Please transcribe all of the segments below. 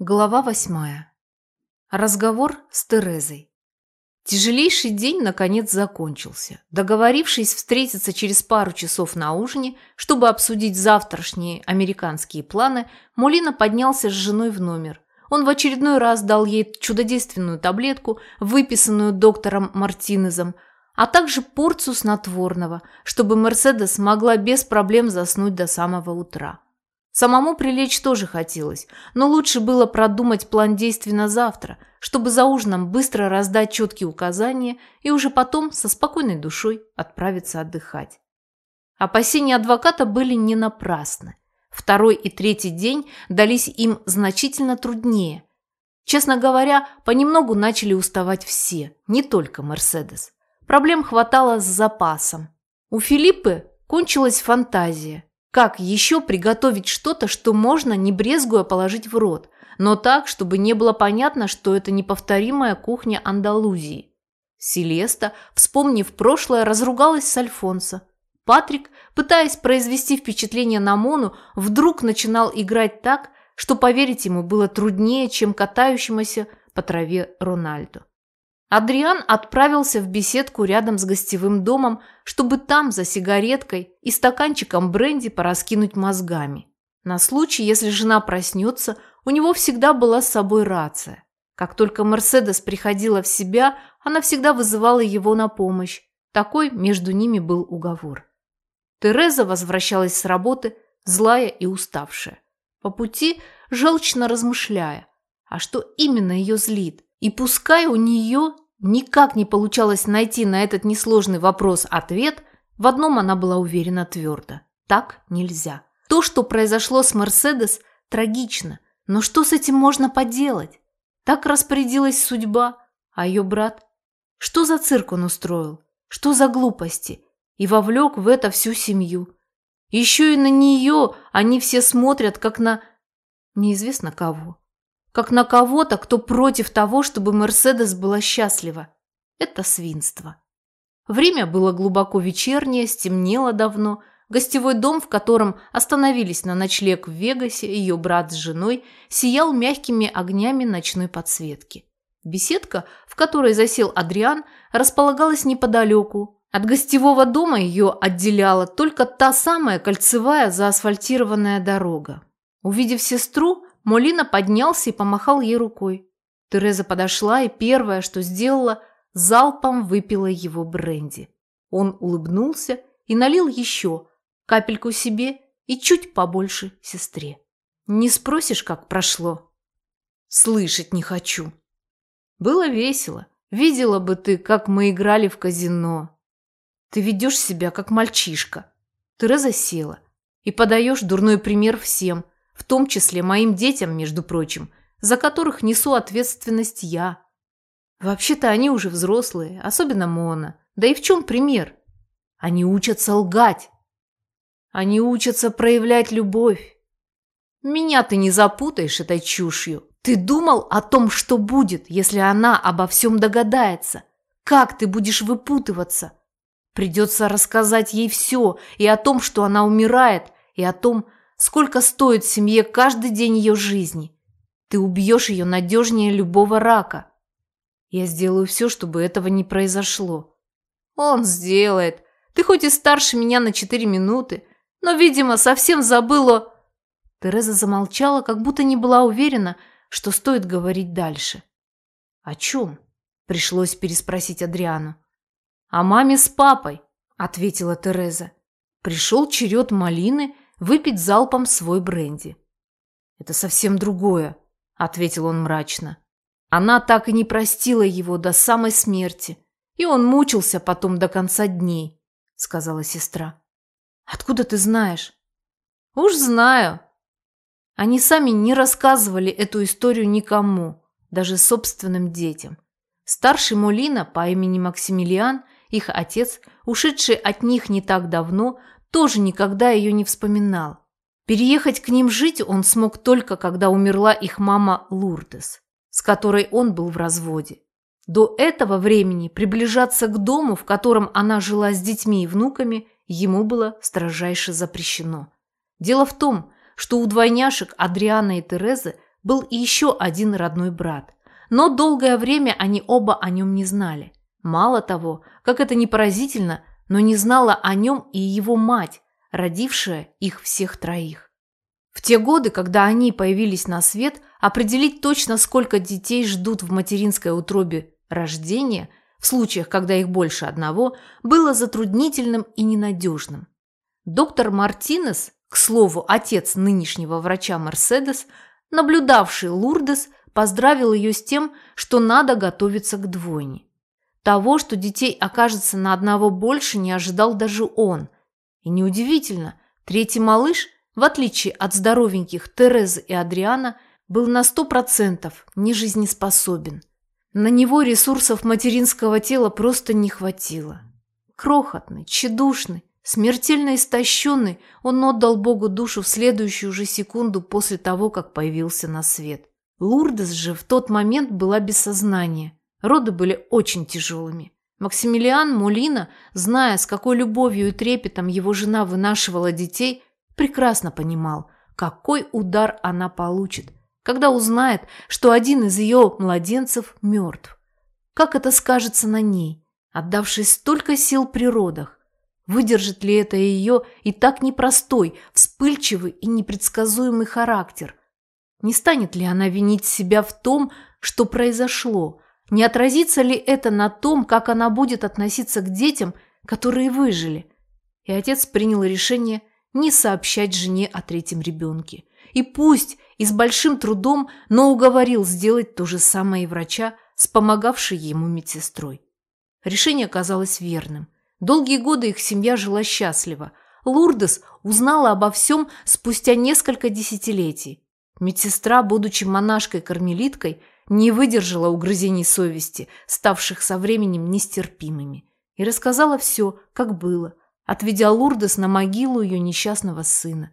Глава восьмая. Разговор с Терезой. Тяжелейший день наконец закончился. Договорившись встретиться через пару часов на ужине, чтобы обсудить завтрашние американские планы, Мулина поднялся с женой в номер. Он в очередной раз дал ей чудодейственную таблетку, выписанную доктором Мартинезом, а также порцию снотворного, чтобы Мерседес могла без проблем заснуть до самого утра. Самому прилечь тоже хотелось, но лучше было продумать план действий на завтра, чтобы за ужином быстро раздать четкие указания и уже потом со спокойной душой отправиться отдыхать. Опасения адвоката были не напрасны. Второй и третий день дались им значительно труднее. Честно говоря, понемногу начали уставать все, не только Мерседес. Проблем хватало с запасом. У Филиппы кончилась фантазия. Как еще приготовить что-то, что можно, не брезгуя, положить в рот, но так, чтобы не было понятно, что это неповторимая кухня Андалузии? Селеста, вспомнив прошлое, разругалась с Альфонсо. Патрик, пытаясь произвести впечатление на Мону, вдруг начинал играть так, что поверить ему было труднее, чем катающемуся по траве Рональду. Адриан отправился в беседку рядом с гостевым домом, чтобы там за сигареткой и стаканчиком бренди пораскинуть мозгами. На случай, если жена проснется, у него всегда была с собой рация. Как только Мерседес приходила в себя, она всегда вызывала его на помощь. Такой между ними был уговор. Тереза возвращалась с работы, злая и уставшая. По пути, желчно размышляя, а что именно ее злит? И пускай у нее никак не получалось найти на этот несложный вопрос ответ, в одном она была уверена твердо. Так нельзя. То, что произошло с Мерседес, трагично. Но что с этим можно поделать? Так распорядилась судьба. А ее брат? Что за цирк он устроил? Что за глупости? И вовлек в это всю семью. Еще и на нее они все смотрят, как на... Неизвестно кого как на кого-то, кто против того, чтобы Мерседес была счастлива. Это свинство. Время было глубоко вечернее, стемнело давно. Гостевой дом, в котором остановились на ночлег в Вегасе ее брат с женой, сиял мягкими огнями ночной подсветки. Беседка, в которой засел Адриан, располагалась неподалеку. От гостевого дома ее отделяла только та самая кольцевая заасфальтированная дорога. Увидев сестру, Молина поднялся и помахал ей рукой. Тереза подошла и первое, что сделала, залпом выпила его бренди. Он улыбнулся и налил еще, капельку себе и чуть побольше сестре. «Не спросишь, как прошло?» «Слышать не хочу». «Было весело. Видела бы ты, как мы играли в казино. Ты ведешь себя, как мальчишка». Тереза села. «И подаешь дурной пример всем – в том числе моим детям, между прочим, за которых несу ответственность я. Вообще-то они уже взрослые, особенно Мона. Да и в чем пример? Они учатся лгать. Они учатся проявлять любовь. Меня ты не запутаешь этой чушью. Ты думал о том, что будет, если она обо всем догадается? Как ты будешь выпутываться? Придется рассказать ей все и о том, что она умирает, и о том, Сколько стоит семье каждый день ее жизни? Ты убьешь ее надежнее любого рака. Я сделаю все, чтобы этого не произошло. Он сделает. Ты хоть и старше меня на четыре минуты, но, видимо, совсем забыла... Тереза замолчала, как будто не была уверена, что стоит говорить дальше. «О чем?» – пришлось переспросить Адриану. «О маме с папой», – ответила Тереза. Пришел черед малины – выпить залпом свой бренди. «Это совсем другое», – ответил он мрачно. Она так и не простила его до самой смерти, и он мучился потом до конца дней, – сказала сестра. «Откуда ты знаешь?» «Уж знаю». Они сами не рассказывали эту историю никому, даже собственным детям. Старший Молина по имени Максимилиан, их отец, ушедший от них не так давно, тоже никогда ее не вспоминал. Переехать к ним жить он смог только, когда умерла их мама Лурдес, с которой он был в разводе. До этого времени приближаться к дому, в котором она жила с детьми и внуками, ему было строжайше запрещено. Дело в том, что у двойняшек Адриана и Терезы был и еще один родной брат. Но долгое время они оба о нем не знали. Мало того, как это не поразительно, но не знала о нем и его мать, родившая их всех троих. В те годы, когда они появились на свет, определить точно, сколько детей ждут в материнской утробе рождения, в случаях, когда их больше одного, было затруднительным и ненадежным. Доктор Мартинес, к слову, отец нынешнего врача Мерседес, наблюдавший Лурдес, поздравил ее с тем, что надо готовиться к двойне. Того, что детей окажется на одного больше, не ожидал даже он. И неудивительно, третий малыш, в отличие от здоровеньких Терезы и Адриана, был на сто процентов нежизнеспособен. На него ресурсов материнского тела просто не хватило. Крохотный, тщедушный, смертельно истощенный, он отдал Богу душу в следующую же секунду после того, как появился на свет. Лурдес же в тот момент была без сознания. Роды были очень тяжелыми. Максимилиан Мулина, зная, с какой любовью и трепетом его жена вынашивала детей, прекрасно понимал, какой удар она получит, когда узнает, что один из ее младенцев мертв. Как это скажется на ней, отдавшей столько сил при родах? Выдержит ли это ее и так непростой, вспыльчивый и непредсказуемый характер? Не станет ли она винить себя в том, что произошло – не отразится ли это на том, как она будет относиться к детям, которые выжили? И отец принял решение не сообщать жене о третьем ребенке. И пусть и с большим трудом, но уговорил сделать то же самое и врача, с ему медсестрой. Решение оказалось верным. Долгие годы их семья жила счастливо. Лурдес узнала обо всем спустя несколько десятилетий. Медсестра, будучи монашкой-кармелиткой, не выдержала угрызений совести, ставших со временем нестерпимыми, и рассказала все, как было, отведя Лурдес на могилу ее несчастного сына.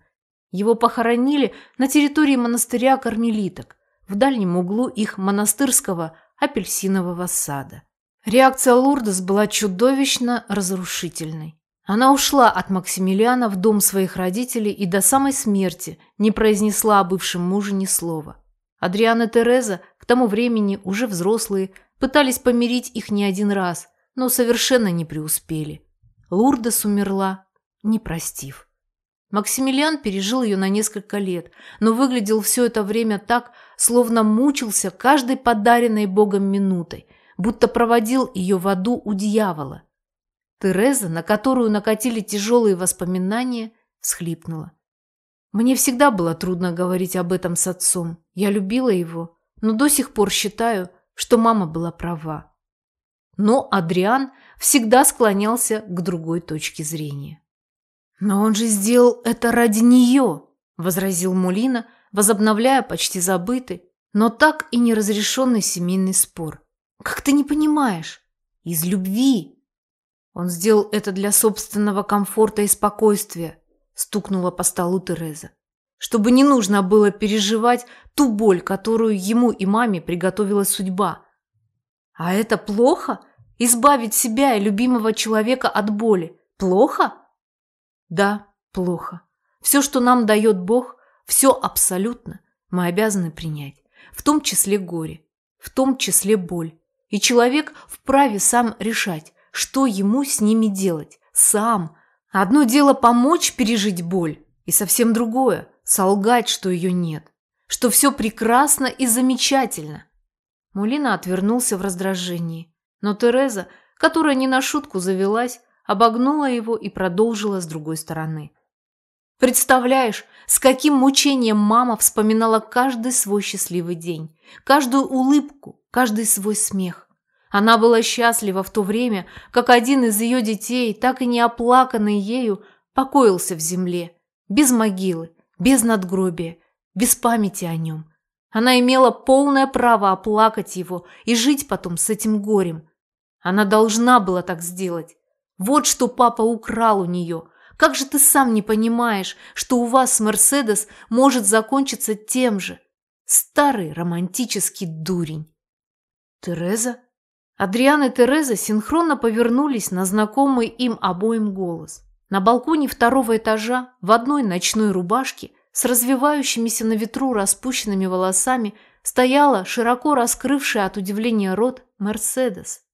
Его похоронили на территории монастыря кармелиток, в дальнем углу их монастырского апельсинового сада. Реакция Лурдес была чудовищно разрушительной. Она ушла от Максимилиана в дом своих родителей и до самой смерти не произнесла о бывшем муже ни слова. Адриан и Тереза, к тому времени уже взрослые, пытались помирить их не один раз, но совершенно не преуспели. Лурдес умерла, не простив. Максимилиан пережил ее на несколько лет, но выглядел все это время так, словно мучился каждой подаренной Богом минутой, будто проводил ее в аду у дьявола. Тереза, на которую накатили тяжелые воспоминания, всхлипнула. Мне всегда было трудно говорить об этом с отцом. Я любила его, но до сих пор считаю, что мама была права. Но Адриан всегда склонялся к другой точке зрения. «Но он же сделал это ради нее», – возразил Мулина, возобновляя почти забытый, но так и неразрешенный семейный спор. «Как ты не понимаешь? Из любви!» Он сделал это для собственного комфорта и спокойствия, стукнула по столу Тереза. Чтобы не нужно было переживать ту боль, которую ему и маме приготовила судьба. А это плохо? Избавить себя и любимого человека от боли. Плохо? Да, плохо. Все, что нам дает Бог, все абсолютно мы обязаны принять. В том числе горе, в том числе боль. И человек вправе сам решать, что ему с ними делать. Сам, Одно дело помочь пережить боль, и совсем другое – солгать, что ее нет, что все прекрасно и замечательно. Мулина отвернулся в раздражении, но Тереза, которая не на шутку завелась, обогнула его и продолжила с другой стороны. Представляешь, с каким мучением мама вспоминала каждый свой счастливый день, каждую улыбку, каждый свой смех. Она была счастлива в то время, как один из ее детей, так и не оплаканный ею, покоился в земле, без могилы, без надгробия, без памяти о нем. Она имела полное право оплакать его и жить потом с этим горем. Она должна была так сделать. Вот что папа украл у нее. Как же ты сам не понимаешь, что у вас Мерседес может закончиться тем же? Старый романтический дурень. Тереза? Адриан и Тереза синхронно повернулись на знакомый им обоим голос. На балконе второго этажа в одной ночной рубашке с развивающимися на ветру распущенными волосами стояла, широко раскрывшая от удивления рот, Мерседес.